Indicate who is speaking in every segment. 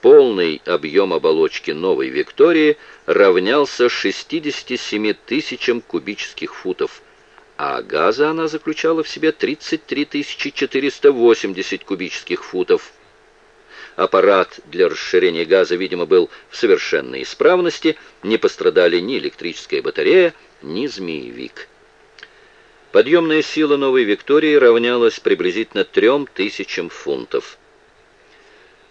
Speaker 1: полный объем оболочки новой Виктории равнялся 67 тысячам кубических футов, а газа она заключала в себе 33 480 кубических футов. Аппарат для расширения газа, видимо, был в совершенной исправности, не пострадали ни электрическая батарея, ни змеевик. Подъемная сила новой Виктории равнялась приблизительно трем тысячам фунтов.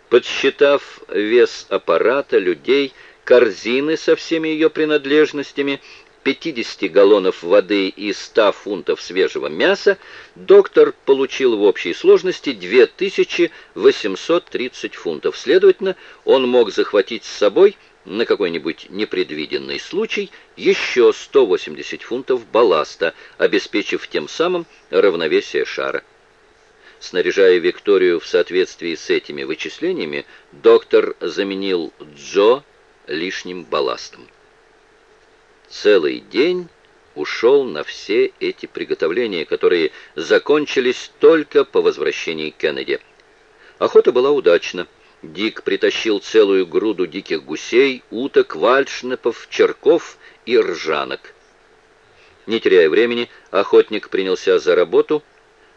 Speaker 1: Подсчитав вес аппарата, людей, корзины со всеми ее принадлежностями 50 галлонов воды и 100 фунтов свежего мяса, доктор получил в общей сложности 2830 фунтов. Следовательно, он мог захватить с собой на какой-нибудь непредвиденный случай еще 180 фунтов балласта, обеспечив тем самым равновесие шара. Снаряжая Викторию в соответствии с этими вычислениями, доктор заменил Джо лишним балластом. Целый день ушел на все эти приготовления, которые закончились только по возвращении Кеннеди. Охота была удачна. Дик притащил целую груду диких гусей, уток, вальшнепов, черков и ржанок. Не теряя времени, охотник принялся за работу.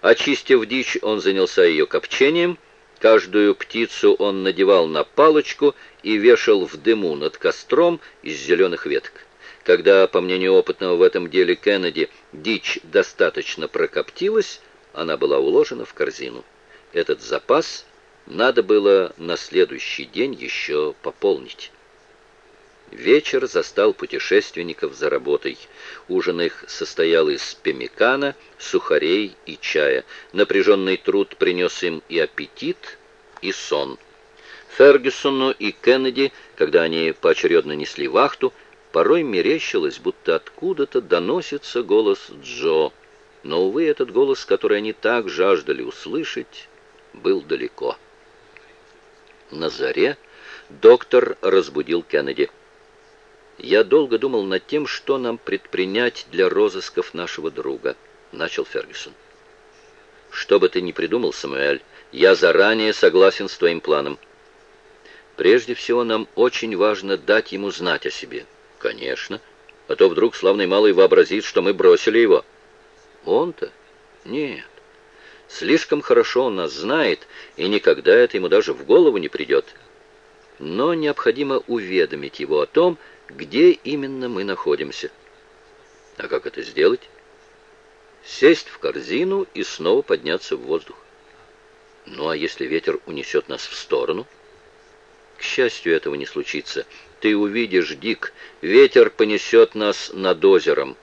Speaker 1: Очистив дичь, он занялся ее копчением. Каждую птицу он надевал на палочку и вешал в дыму над костром из зеленых веток. Когда, по мнению опытного в этом деле Кеннеди, дичь достаточно прокоптилась, она была уложена в корзину. Этот запас надо было на следующий день еще пополнить. Вечер застал путешественников за работой. Ужин их состоял из пемикана, сухарей и чая. Напряженный труд принес им и аппетит, и сон. Фергюсону и Кеннеди, когда они поочередно несли вахту, Порой мерещилось, будто откуда-то доносится голос Джо. Но, увы, этот голос, который они так жаждали услышать, был далеко. На заре доктор разбудил Кеннеди. «Я долго думал над тем, что нам предпринять для розысков нашего друга», — начал Фергюсон. «Что бы ты ни придумал, Самуэль, я заранее согласен с твоим планом. Прежде всего, нам очень важно дать ему знать о себе». Конечно. А то вдруг славный малый вообразит, что мы бросили его. Он-то? Нет. Слишком хорошо он нас знает, и никогда это ему даже в голову не придет. Но необходимо уведомить его о том, где именно мы находимся. А как это сделать? Сесть в корзину и снова подняться в воздух. Ну а если ветер унесет нас в сторону? К счастью, этого не случится. Ты увидишь, Дик, ветер понесет нас над озером.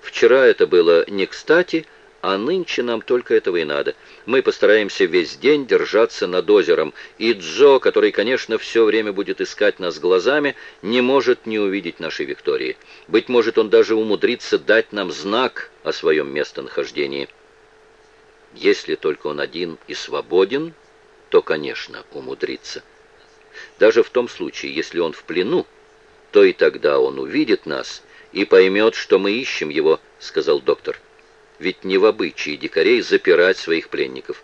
Speaker 1: Вчера это было не кстати, а нынче нам только этого и надо. Мы постараемся весь день держаться над озером, и Джо, который, конечно, все время будет искать нас глазами, не может не увидеть нашей Виктории. Быть может, он даже умудрится дать нам знак о своем местонахождении. Если только он один и свободен, то, конечно, умудрится. Даже в том случае, если он в плену, то и тогда он увидит нас и поймет, что мы ищем его, сказал доктор. Ведь не в обычае дикарей запирать своих пленников.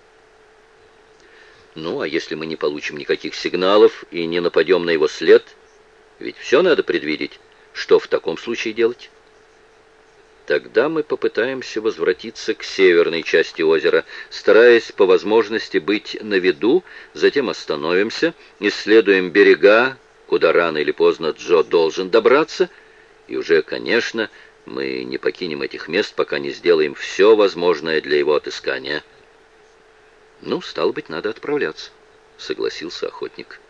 Speaker 1: Ну, а если мы не получим никаких сигналов и не нападем на его след, ведь все надо предвидеть. Что в таком случае делать? Тогда мы попытаемся возвратиться к северной части озера, стараясь по возможности быть на виду, затем остановимся, исследуем берега, куда рано или поздно Джо должен добраться, и уже, конечно, мы не покинем этих мест, пока не сделаем все возможное для его отыскания. Ну, стало быть, надо отправляться, согласился охотник.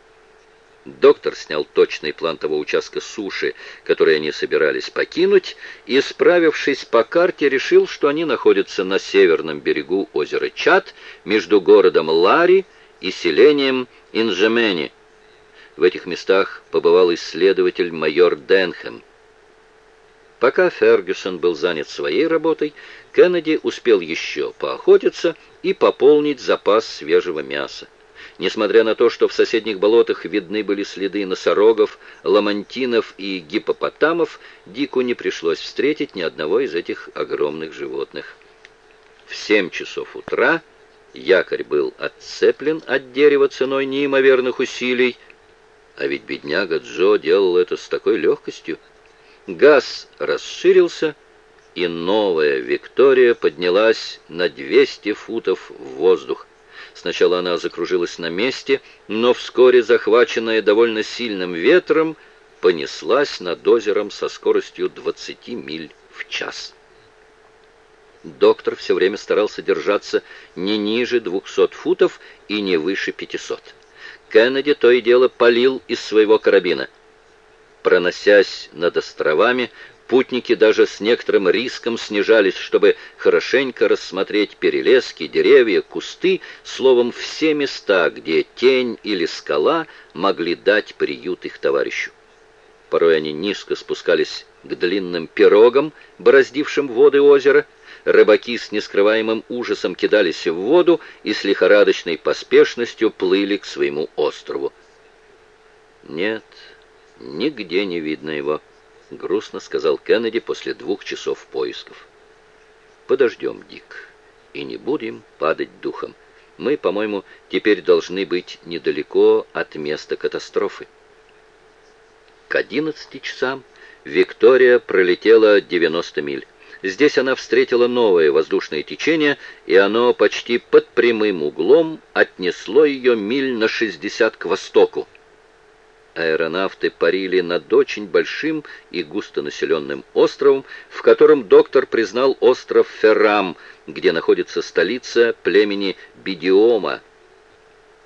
Speaker 1: Доктор снял точный план того участка суши, который они собирались покинуть, и, справившись по карте, решил, что они находятся на северном берегу озера Чат, между городом Лари и селением Инжемени. В этих местах побывал исследователь майор Денхэм. Пока Фергюсон был занят своей работой, Кеннеди успел еще поохотиться и пополнить запас свежего мяса. Несмотря на то, что в соседних болотах видны были следы носорогов, ламантинов и гипопотамов, Дику не пришлось встретить ни одного из этих огромных животных. В семь часов утра якорь был отцеплен от дерева ценой неимоверных усилий. А ведь бедняга Джо делал это с такой легкостью. Газ расширился, и новая Виктория поднялась на 200 футов в воздух. Сначала она закружилась на месте, но вскоре, захваченная довольно сильным ветром, понеслась над озером со скоростью 20 миль в час. Доктор все время старался держаться не ниже 200 футов и не выше 500. Кеннеди то и дело палил из своего карабина. Проносясь над островами, путники даже с некоторым риском снижались, чтобы хорошенько рассмотреть перелески, деревья, кусты, словом, все места, где тень или скала могли дать приют их товарищу. Порой они низко спускались к длинным пирогам, бороздившим воды озера, рыбаки с нескрываемым ужасом кидались в воду и с лихорадочной поспешностью плыли к своему острову. «Нет, нигде не видно его», — грустно сказал Кеннеди после двух часов поисков. «Подождем, Дик, и не будем падать духом. Мы, по-моему, теперь должны быть недалеко от места катастрофы». К одиннадцати часам Виктория пролетела 90 миль. Здесь она встретила новое воздушное течение, и оно почти под прямым углом отнесло ее миль на 60 к востоку. Аэронавты парили над очень большим и густонаселенным островом, в котором доктор признал остров Феррам, где находится столица племени Бидиома.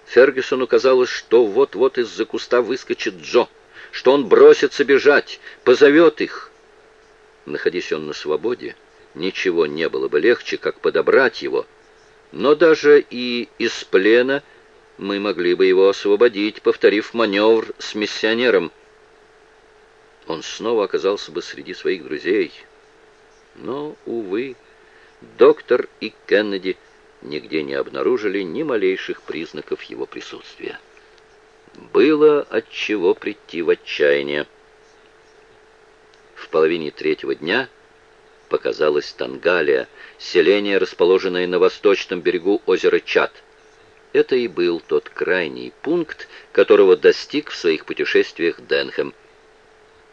Speaker 1: Фергюсону казалось, что вот-вот из-за куста выскочит Джо, что он бросится бежать, позовет их, Находясь он на свободе, ничего не было бы легче, как подобрать его. Но даже и из плена мы могли бы его освободить, повторив маневр с миссионером. Он снова оказался бы среди своих друзей. Но, увы, доктор и Кеннеди нигде не обнаружили ни малейших признаков его присутствия. Было от чего прийти в отчаяние половине третьего дня показалась Тангалия, селение, расположенное на восточном берегу озера Чад. Это и был тот крайний пункт, которого достиг в своих путешествиях Денхэм.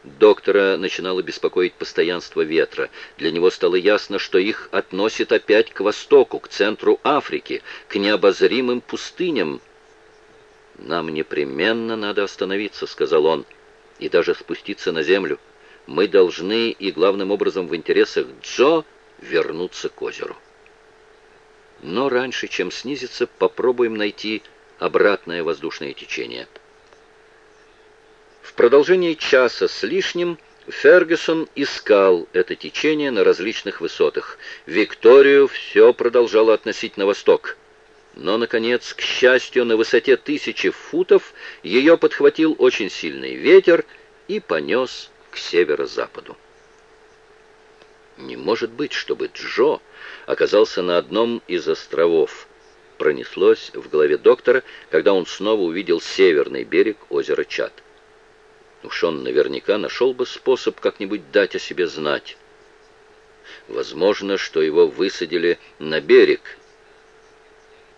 Speaker 1: Доктора начинало беспокоить постоянство ветра. Для него стало ясно, что их относит опять к востоку, к центру Африки, к необозримым пустыням. «Нам непременно надо остановиться», — сказал он, — «и даже спуститься на землю мы должны, и главным образом в интересах Джо, вернуться к озеру. Но раньше, чем снизиться, попробуем найти обратное воздушное течение. В продолжении часа с лишним Фергюсон искал это течение на различных высотах. Викторию все продолжало относить на восток. Но, наконец, к счастью, на высоте тысячи футов ее подхватил очень сильный ветер и понес к северо-западу. Не может быть, чтобы Джо оказался на одном из островов. Пронеслось в голове доктора, когда он снова увидел северный берег озера Чад. Уж он наверняка нашел бы способ как-нибудь дать о себе знать. Возможно, что его высадили на берег.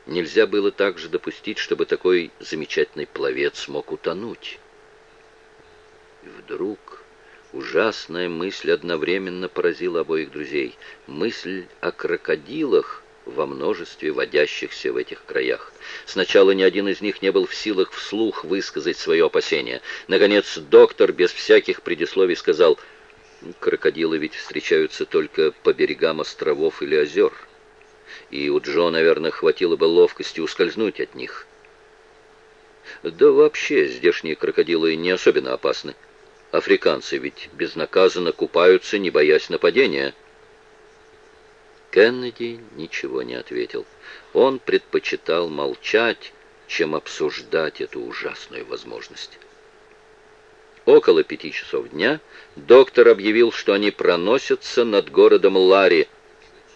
Speaker 1: Нельзя было также допустить, чтобы такой замечательный пловец мог утонуть. И вдруг Ужасная мысль одновременно поразила обоих друзей. Мысль о крокодилах во множестве водящихся в этих краях. Сначала ни один из них не был в силах вслух высказать свое опасение. Наконец, доктор без всяких предисловий сказал, «Крокодилы ведь встречаются только по берегам островов или озер, и у Джо, наверное, хватило бы ловкости ускользнуть от них». Да вообще здешние крокодилы не особенно опасны. Африканцы ведь безнаказанно купаются, не боясь нападения. Кеннеди ничего не ответил. Он предпочитал молчать, чем обсуждать эту ужасную возможность. Около пяти часов дня доктор объявил, что они проносятся над городом Лари.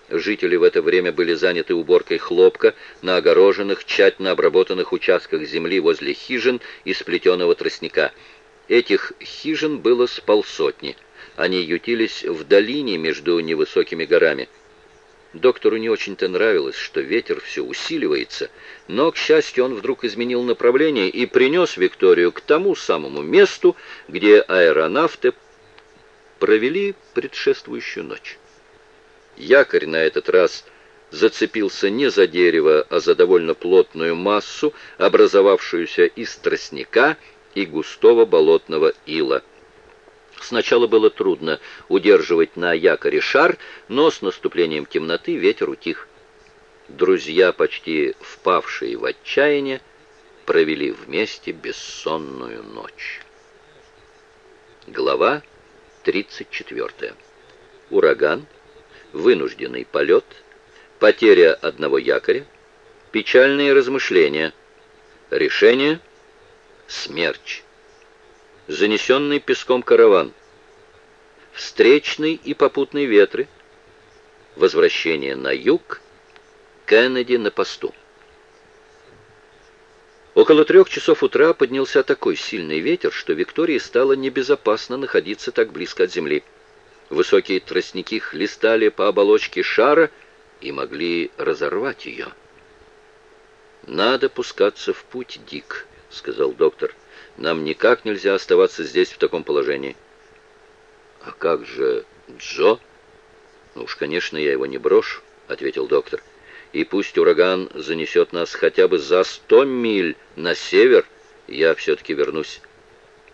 Speaker 1: Жители в это время были заняты уборкой хлопка на огороженных, тщательно обработанных участках земли возле хижин из плетеного тростника – Этих хижин было с полсотни. Они ютились в долине между невысокими горами. Доктору не очень-то нравилось, что ветер все усиливается, но, к счастью, он вдруг изменил направление и принес Викторию к тому самому месту, где аэронавты провели предшествующую ночь. Якорь на этот раз зацепился не за дерево, а за довольно плотную массу, образовавшуюся из тростника и густого болотного ила. Сначала было трудно удерживать на якоре шар, но с наступлением темноты ветер утих. Друзья, почти впавшие в отчаяние, провели вместе бессонную ночь. Глава 34. Ураган, вынужденный полет, потеря одного якоря, печальные размышления, решение, смерч занесенный песком караван, встречный и попутный ветры, возвращение на юг, Кеннеди на посту. Около трех часов утра поднялся такой сильный ветер, что Виктории стало небезопасно находиться так близко от земли. Высокие тростники хлестали по оболочке шара и могли разорвать ее. «Надо пускаться в путь, Дик», — сказал доктор. Нам никак нельзя оставаться здесь в таком положении. А как же Джо? Уж, конечно, я его не брошу, ответил доктор. И пусть ураган занесет нас хотя бы за сто миль на север, я все-таки вернусь.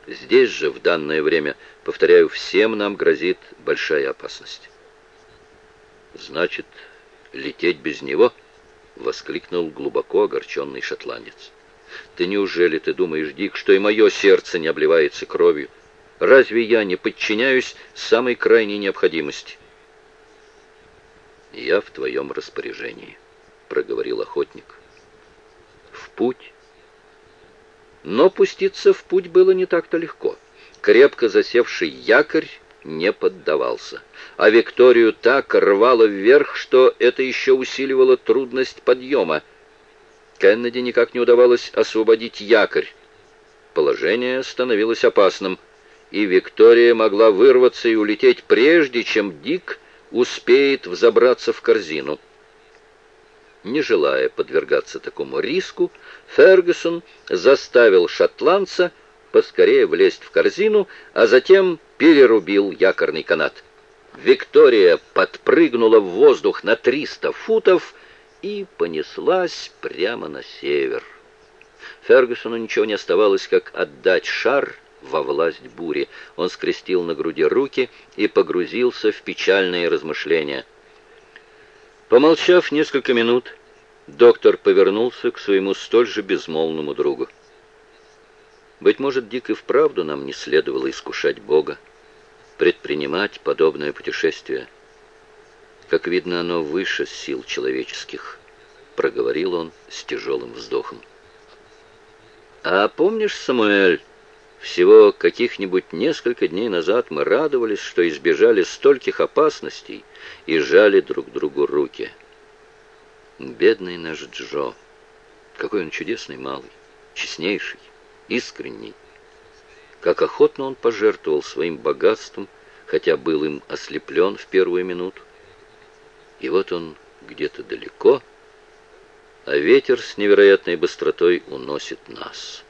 Speaker 1: Здесь же в данное время, повторяю, всем нам грозит большая опасность. Значит, лететь без него? воскликнул глубоко огорченный шотландец. Ты неужели ты думаешь, Дик, что и мое сердце не обливается кровью? Разве я не подчиняюсь самой крайней необходимости? Я в твоем распоряжении, проговорил охотник. В путь. Но пуститься в путь было не так-то легко. Крепко засевший якорь не поддавался, а Викторию так рвало вверх, что это еще усиливало трудность подъема. Кеннеди никак не удавалось освободить якорь. Положение становилось опасным, и Виктория могла вырваться и улететь прежде, чем Дик успеет взобраться в корзину. Не желая подвергаться такому риску, Фергюсон заставил шотландца поскорее влезть в корзину, а затем перерубил якорный канат. Виктория подпрыгнула в воздух на 300 футов и понеслась прямо на север. Фергюсону ничего не оставалось, как отдать шар во власть бури. Он скрестил на груди руки и погрузился в печальные размышления. Помолчав несколько минут, доктор повернулся к своему столь же безмолвному другу. «Быть может, Дик и вправду нам не следовало искушать Бога, предпринимать подобное путешествие». Как видно, оно выше сил человеческих, проговорил он с тяжелым вздохом. А помнишь, Самуэль, всего каких-нибудь несколько дней назад мы радовались, что избежали стольких опасностей и жали друг другу руки. Бедный наш Джо, какой он чудесный малый, честнейший, искренний. Как охотно он пожертвовал своим богатством, хотя был им ослеплен в первую минуту. И вот он где-то далеко, а ветер с невероятной быстротой уносит нас.